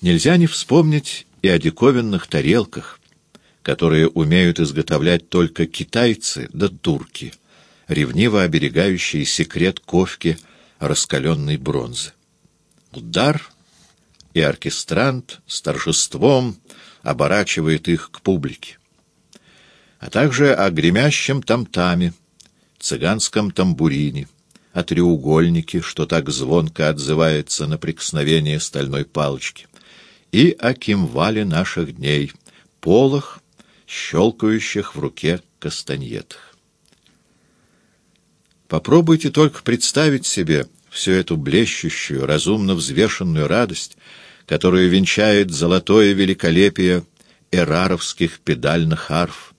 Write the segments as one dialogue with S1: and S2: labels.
S1: Нельзя не вспомнить и о диковинных тарелках, которые умеют изготовлять только китайцы да турки, ревниво оберегающие секрет ковки раскаленной бронзы. Удар, и оркестрант с торжеством оборачивает их к публике. А также о гремящем тамтаме, цыганском тамбурине, о треугольнике, что так звонко отзывается на прикосновение стальной палочки, и о кимвале наших дней, полах, щелкающих в руке кастаньетах. Попробуйте только представить себе всю эту блещущую, разумно взвешенную радость, которую венчает золотое великолепие эраровских педальных арф,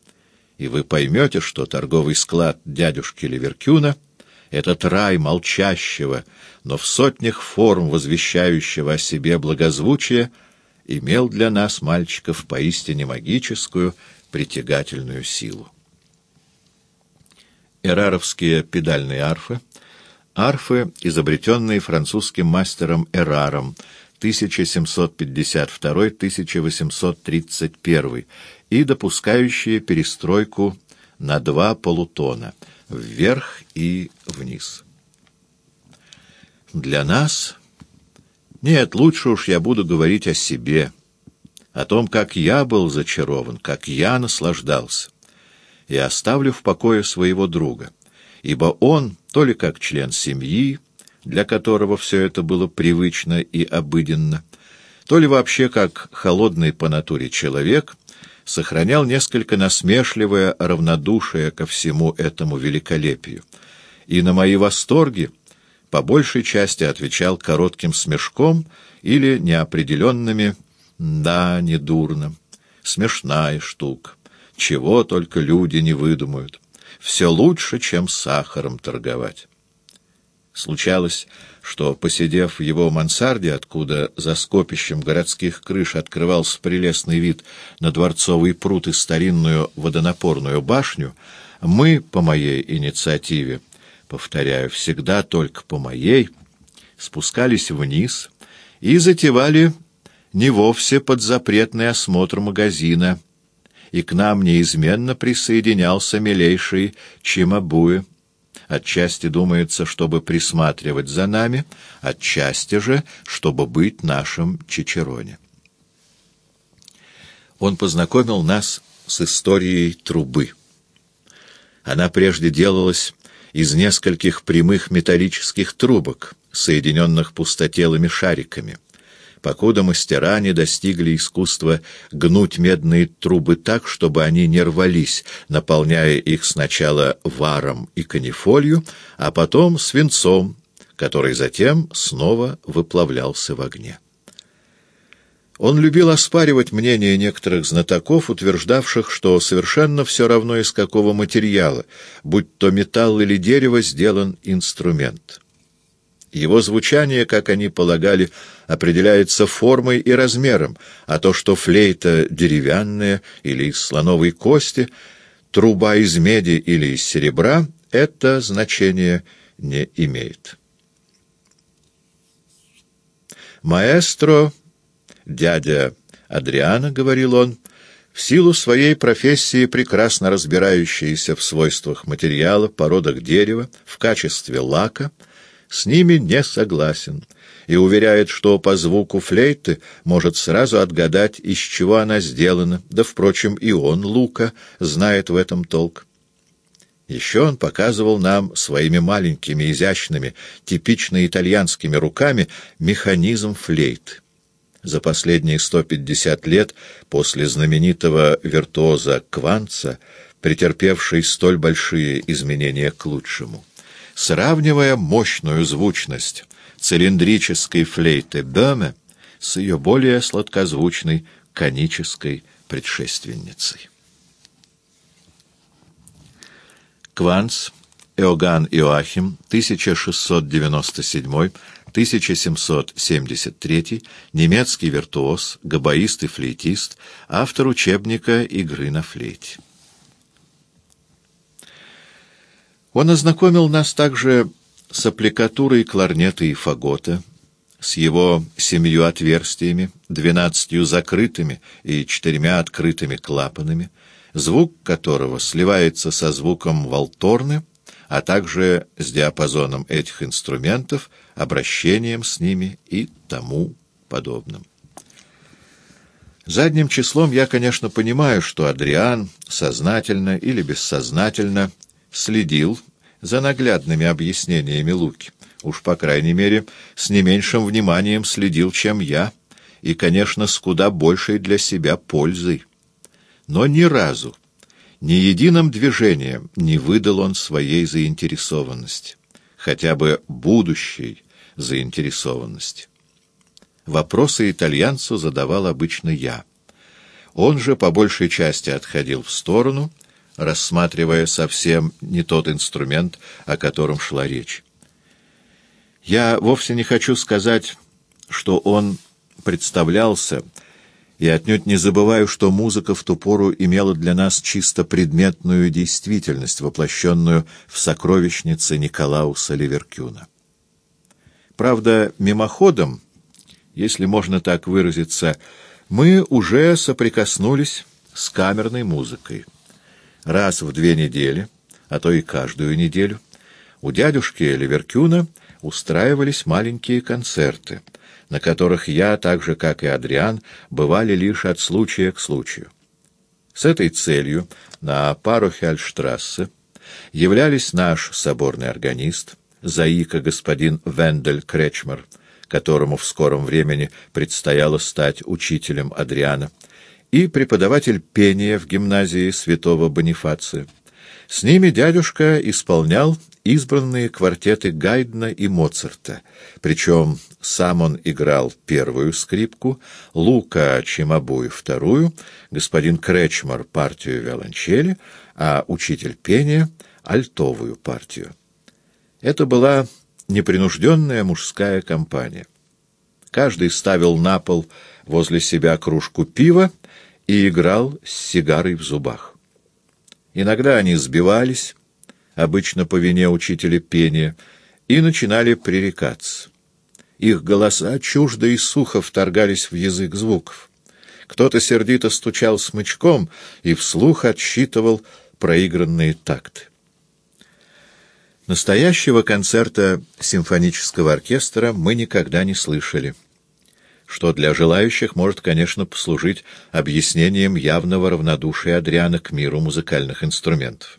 S1: и вы поймете, что торговый склад дядюшки Ливеркюна — этот рай молчащего, но в сотнях форм возвещающего о себе благозвучия — имел для нас, мальчиков, поистине магическую, притягательную силу. Эраровские педальные арфы — арфы, изобретенные французским мастером Эраром 1752-1831 и допускающие перестройку на два полутона — вверх и вниз. Для нас... Нет, лучше уж я буду говорить о себе, о том, как я был зачарован, как я наслаждался. И оставлю в покое своего друга, ибо он, то ли как член семьи, для которого все это было привычно и обыденно, то ли вообще как холодный по натуре человек — сохранял несколько насмешливое равнодушие ко всему этому великолепию, и на мои восторги по большей части отвечал коротким смешком или неопределенными «да, недурно, смешная штука, чего только люди не выдумают, все лучше, чем сахаром торговать». Случалось, что, посидев в его мансарде, откуда за скопищем городских крыш открывался прелестный вид на дворцовый пруд и старинную водонапорную башню, мы, по моей инициативе, повторяю, всегда только по моей, спускались вниз и затевали не вовсе под запретный осмотр магазина, и к нам неизменно присоединялся милейший Чимабуэ, Отчасти думается, чтобы присматривать за нами, отчасти же, чтобы быть нашим Чичероне. Он познакомил нас с историей трубы. Она прежде делалась из нескольких прямых металлических трубок, соединенных пустотелыми шариками покуда мастера не достигли искусства гнуть медные трубы так, чтобы они не рвались, наполняя их сначала варом и канифолью, а потом свинцом, который затем снова выплавлялся в огне. Он любил оспаривать мнение некоторых знатоков, утверждавших, что совершенно все равно из какого материала, будь то металл или дерево, сделан инструмент. Его звучание, как они полагали, определяется формой и размером, а то, что флейта деревянная или из слоновой кости, труба из меди или из серебра, это значение не имеет. «Маэстро, дядя Адриана, — говорил он, — в силу своей профессии, прекрасно разбирающийся в свойствах материала, породах дерева, в качестве лака — с ними не согласен и уверяет, что по звуку флейты может сразу отгадать, из чего она сделана, да, впрочем, и он, Лука, знает в этом толк. Еще он показывал нам своими маленькими, изящными, типично итальянскими руками механизм флейты. За последние 150 лет после знаменитого виртуоза Кванца, претерпевший столь большие изменения к лучшему. Сравнивая мощную звучность цилиндрической флейты Бёме с ее более сладкозвучной конической предшественницей. Кванц, Иоганн Иоахим, 1697-1773, немецкий виртуоз, габаист и флейтист, автор учебника игры на флейте. Он ознакомил нас также с аппликатурой кларнета и фагота, с его семью отверстиями, двенадцатью закрытыми и четырьмя открытыми клапанами, звук которого сливается со звуком валторны, а также с диапазоном этих инструментов, обращением с ними и тому подобным. Задним числом я, конечно, понимаю, что Адриан сознательно или бессознательно следил за наглядными объяснениями Луки. Уж, по крайней мере, с не меньшим вниманием следил, чем я, и, конечно, с куда большей для себя пользой. Но ни разу, ни единым движением не выдал он своей заинтересованности, хотя бы будущей заинтересованности. Вопросы итальянцу задавал обычно я. Он же по большей части отходил в сторону, рассматривая совсем не тот инструмент, о котором шла речь. Я вовсе не хочу сказать, что он представлялся, и отнюдь не забываю, что музыка в ту пору имела для нас чисто предметную действительность, воплощенную в сокровищнице Николауса Ливеркюна. Правда, мимоходом если можно так выразиться, мы уже соприкоснулись с камерной музыкой. Раз в две недели, а то и каждую неделю, у дядюшки Ливеркюна устраивались маленькие концерты, на которых я, так же как и Адриан, бывали лишь от случая к случаю. С этой целью на Парухельштрассе являлись наш соборный органист, заика господин Вендель Кречмар, которому в скором времени предстояло стать учителем Адриана, и преподаватель пения в гимназии святого Бонифация. С ними дядюшка исполнял избранные квартеты Гайдна и Моцарта, причем сам он играл первую скрипку, Лука Чимабуй вторую, господин Кречмар партию виолончели, а учитель пения — альтовую партию. Это была непринужденная мужская компания. Каждый ставил на пол возле себя кружку пива и играл с сигарой в зубах. Иногда они сбивались, обычно по вине учителя пения, и начинали пререкаться. Их голоса чуждо и сухо вторгались в язык звуков. Кто-то сердито стучал смычком и вслух отсчитывал проигранные такты. Настоящего концерта симфонического оркестра мы никогда не слышали, что для желающих может, конечно, послужить объяснением явного равнодушия Адриана к миру музыкальных инструментов.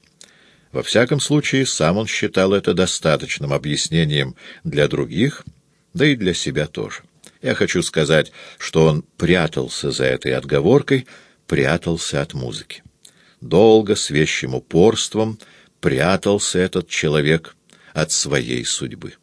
S1: Во всяком случае, сам он считал это достаточным объяснением для других, да и для себя тоже. Я хочу сказать, что он прятался за этой отговоркой, прятался от музыки. Долго, с вещим упорством, прятался этот человек от своей судьбы.